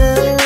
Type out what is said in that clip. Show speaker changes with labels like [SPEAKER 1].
[SPEAKER 1] said